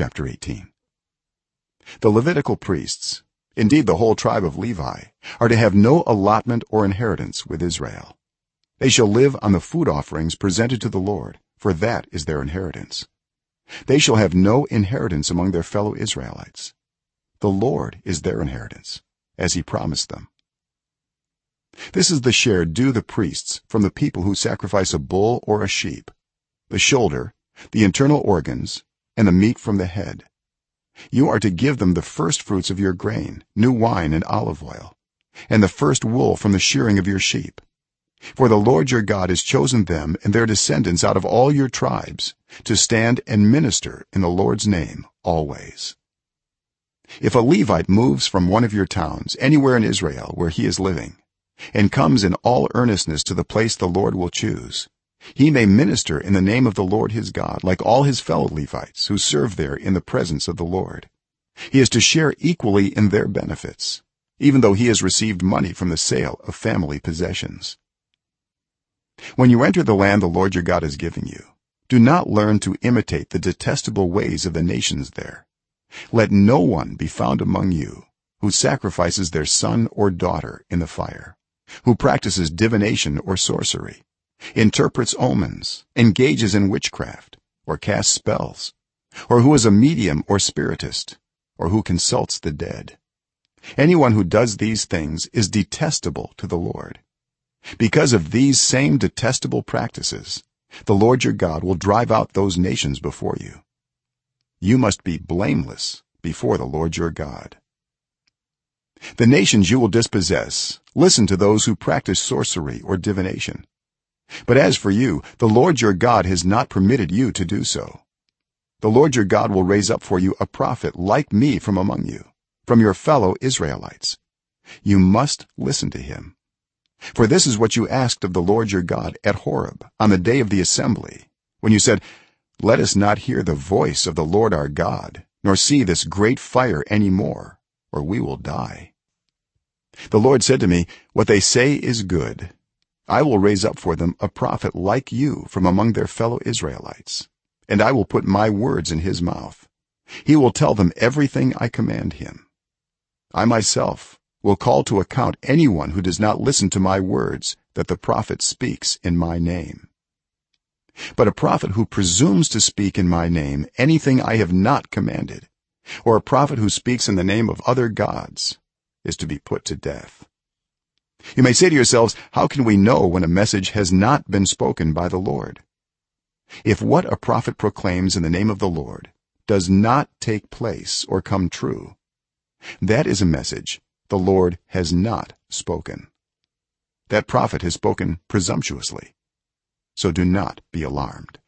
chapter 18 the levitical priests indeed the whole tribe of levi are to have no allotment or inheritance with israel. They shall live on the food offerings presented to the lord for that is their inheritance. They shall have no inheritance among their fellow israelites. The lord is their inheritance as he promised them. This is the share due the priests from the people who sacrifice a bull or a sheep the shoulder the internal organs and the meat from the head. You are to give them the first fruits of your grain new wine and olive oil and the first wool from the shearing of your sheep. For the lord your god has chosen them and their descendants out of all your tribes to stand and minister in the lord's name always. If a levite moves from one of your towns anywhere in israel where he is living and comes in all earnestness to the place the lord will choose he may minister in the name of the lord his god like all his fellow levites who serve there in the presence of the lord. He is to share equally in their benefits even though he has received money from the sale of family possessions. When you enter the land the lord your god is giving you do not learn to imitate the detestable ways of the nations there. Let no one be found among you who sacrifices their son or daughter in the fire who practices divination or sorcery interprets omens engages in witchcraft or casts spells or who is a medium or spiritist or who consults the dead. Anyone who does these things is detestable to the lord. Because of these same detestable practices the lord your god will drive out those nations before you. You must be blameless before the lord your god. The nations you will dispossess listen to those who practice sorcery or divination but as for you the lord your god has not permitted you to do so. The lord your god will raise up for you a prophet like me from among you from your fellow israelites. You must listen to him. For this is what you asked of the lord your god at horeb on the day of the assembly when you said let us not hear the voice of the lord our god nor see this great fire any more or we will die. The lord said to me what they say is good i will raise up for them a prophet like you from among their fellow israelites and i will put my words in his mouth. He will tell them everything i command him. I myself will call to account anyone who does not listen to my words that the prophet speaks in my name. But a prophet who presumes to speak in my name anything i have not commanded or a prophet who speaks in the name of other gods is to be put to death you may say to yourselves how can we know when a message has not been spoken by the lord? If what a prophet proclaims in the name of the lord does not take place or come true that is a message the lord has not spoken. That prophet has spoken presumptuously so do not be alarmed